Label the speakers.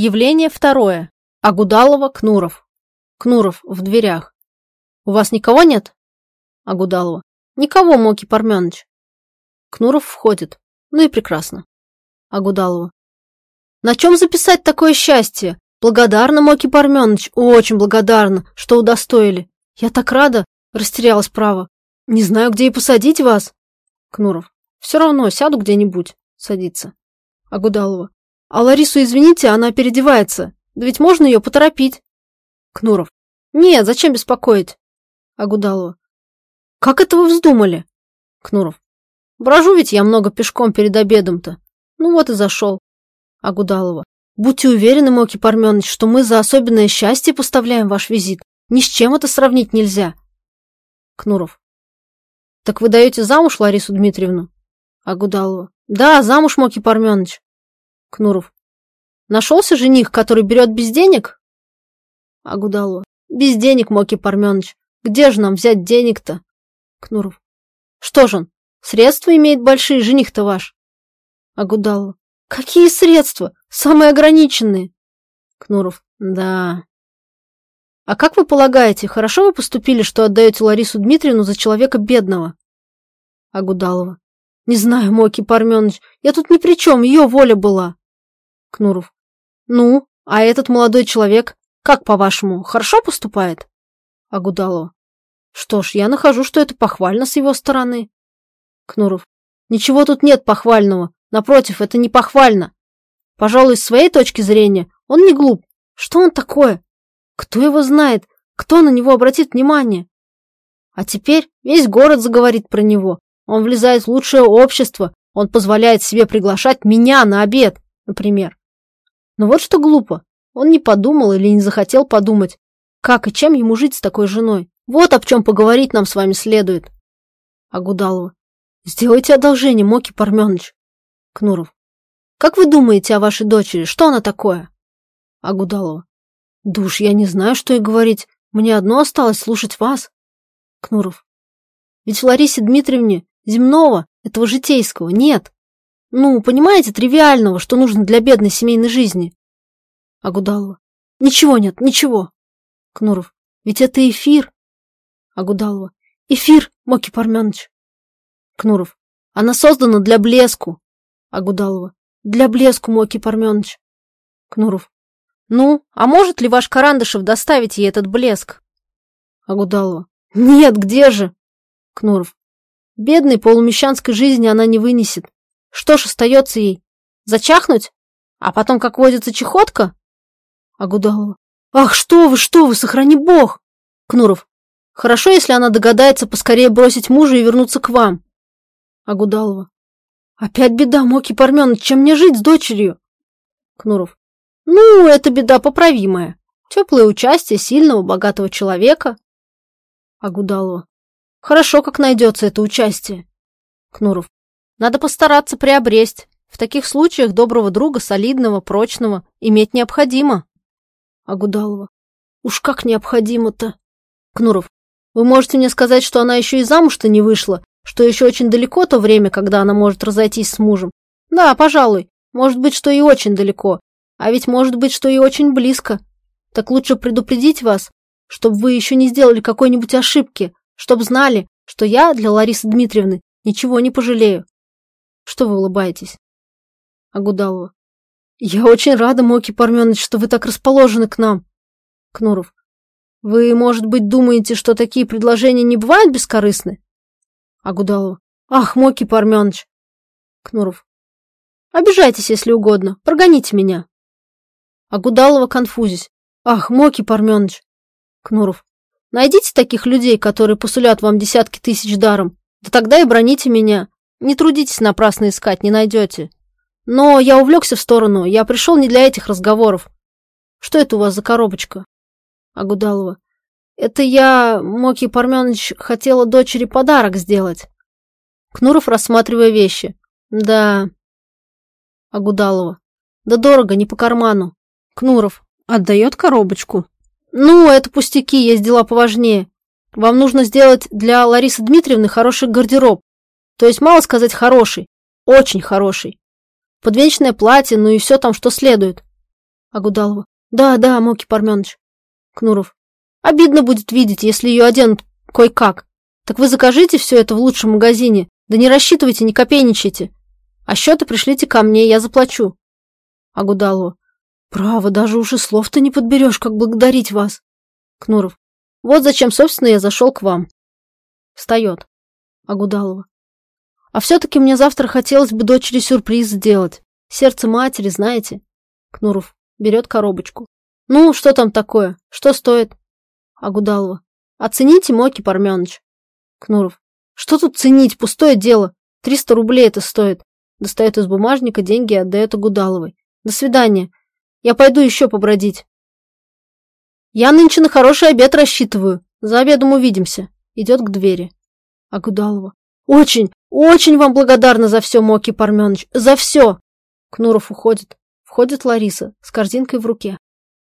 Speaker 1: Явление второе. Агудалова, Кнуров. Кнуров в дверях. У вас никого нет? Агудалова. Никого, Моки Парменыч. Кнуров входит. Ну и прекрасно. Агудалова. На чем записать такое счастье? Благодарна, Моки Парменыч, очень благодарна, что удостоили. Я так рада, растерялась право. Не знаю, где и посадить вас. Кнуров. Все равно сяду где-нибудь. Садится. Агудалова. А Ларису, извините, она переодевается. Да ведь можно ее поторопить. Кнуров. Нет, зачем беспокоить? Агудалова. Как это вы вздумали? Кнуров. Брожу ведь я много пешком перед обедом-то. Ну вот и зашел. Агудалова. Будьте уверены, Моки Парменыч, что мы за особенное счастье поставляем ваш визит. Ни с чем это сравнить нельзя. Кнуров. Так вы даете замуж Ларису Дмитриевну? Агудалова. Да, замуж, Моки Парменыч. Кнуров. Нашелся жених, который берет без денег? Агудалова. Без денег, Моки Парменыч. Где же нам взять денег-то? Кнуров. Что же он, средства имеет большие, жених-то ваш? Агудалова. Какие средства? Самые ограниченные. Кнуров. Да. А как вы полагаете, хорошо вы поступили, что отдаете Ларису Дмитриевну за человека бедного? Агудалова. Не знаю, Моки Парменыч, я тут ни при чем, ее воля была. Кнуров. Ну, а этот молодой человек, как по-вашему, хорошо поступает? Агудалова. Что ж, я нахожу, что это похвально с его стороны. Кнуров. Ничего тут нет похвального. Напротив, это не похвально. Пожалуй, с своей точки зрения, он не глуп. Что он такое? Кто его знает? Кто на него обратит внимание? А теперь весь город заговорит про него. Он влезает в лучшее общество. Он позволяет себе приглашать меня на обед, например. Но вот что глупо. Он не подумал или не захотел подумать, как и чем ему жить с такой женой. Вот об чем поговорить нам с вами следует. Агудалова. Сделайте одолжение, Моки Парменыч. Кнуров. Как вы думаете о вашей дочери? Что она такое? Агудалова. Душ, я не знаю, что и говорить. Мне одно осталось слушать вас. Кнуров. Ведь Ларисе Дмитриевне земного, этого житейского, нет. Ну, понимаете, тривиального, что нужно для бедной семейной жизни. Агудалова. Ничего нет, ничего. Кнуров. Ведь это эфир. Агудалова. Эфир, Моки Парменыч. Кнуров. Она создана для блеску. Агудалова. Для блеску, Моки Парменыч. Кнуров. Ну, а может ли ваш Карандышев доставить ей этот блеск? Агудалова. Нет, где же? Кнуров. Бедной полумещанской жизни она не вынесет. Что ж остается ей? Зачахнуть? А потом, как водится, чехотка? Агудалова. Ах, что вы, что вы, сохрани бог! Кнуров. Хорошо, если она догадается поскорее бросить мужа и вернуться к вам. Агудалова. Опять беда, Моки Парменыч, чем мне жить с дочерью? Кнуров. Ну, это беда поправимая. Теплое участие сильного, богатого человека. Агудалова. Хорошо, как найдется это участие. Кнуров. Надо постараться приобресть. В таких случаях доброго друга, солидного, прочного, иметь необходимо. Агудалова. Уж как необходимо-то. Кнуров. Вы можете мне сказать, что она еще и замуж-то не вышла, что еще очень далеко то время, когда она может разойтись с мужем? Да, пожалуй. Может быть, что и очень далеко. А ведь может быть, что и очень близко. Так лучше предупредить вас, чтобы вы еще не сделали какой-нибудь ошибки, чтобы знали, что я для Ларисы Дмитриевны ничего не пожалею. Что вы улыбаетесь? Агудалова. Я очень рада, Моки Парменыч, что вы так расположены к нам. Кнуров. Вы, может быть, думаете, что такие предложения не бывают бескорыстны? Агудалова. Ах, Моки Парменыч. Кнуров. Обижайтесь, если угодно. Прогоните меня. Агудалова конфузись. Ах, Моки Парменыч. Кнуров. Найдите таких людей, которые посулят вам десятки тысяч даром. Да тогда и броните меня. Не трудитесь напрасно искать, не найдете. Но я увлекся в сторону, я пришел не для этих разговоров. Что это у вас за коробочка? Агудалова. Это я, Моки Парменыч, хотела дочери подарок сделать. Кнуров, рассматривая вещи. Да. Агудалова. Да дорого, не по карману. Кнуров. Отдает коробочку. Ну, это пустяки, есть дела поважнее. Вам нужно сделать для Ларисы Дмитриевны хороший гардероб. То есть, мало сказать хороший, очень хороший. Подвенечное платье, ну и все там, что следует. Агудалова. Да, да, Моки Парменович. Кнуров. Обидно будет видеть, если ее оденут кое-как. Так вы закажите все это в лучшем магазине. Да не рассчитывайте, не копейничайте. А счеты пришлите ко мне, я заплачу. Агудалова. Право, даже уже слов-то не подберешь, как благодарить вас. Кнуров. Вот зачем, собственно, я зашел к вам. Встает. Агудалова. А все-таки мне завтра хотелось бы дочери сюрприз сделать. Сердце матери, знаете. Кнуров берет коробочку. Ну, что там такое? Что стоит? Агудалова. Оцените, Моки Парменыч. Кнуров. Что тут ценить? Пустое дело. Триста рублей это стоит. Достает из бумажника деньги и отдает Агудаловой. До свидания. Я пойду еще побродить. Я нынче на хороший обед рассчитываю. За обедом увидимся. Идет к двери. Агудалова. Очень, очень вам благодарна за все, Моки Парменыч. За все. Кнуров уходит. Входит Лариса с корзинкой в руке.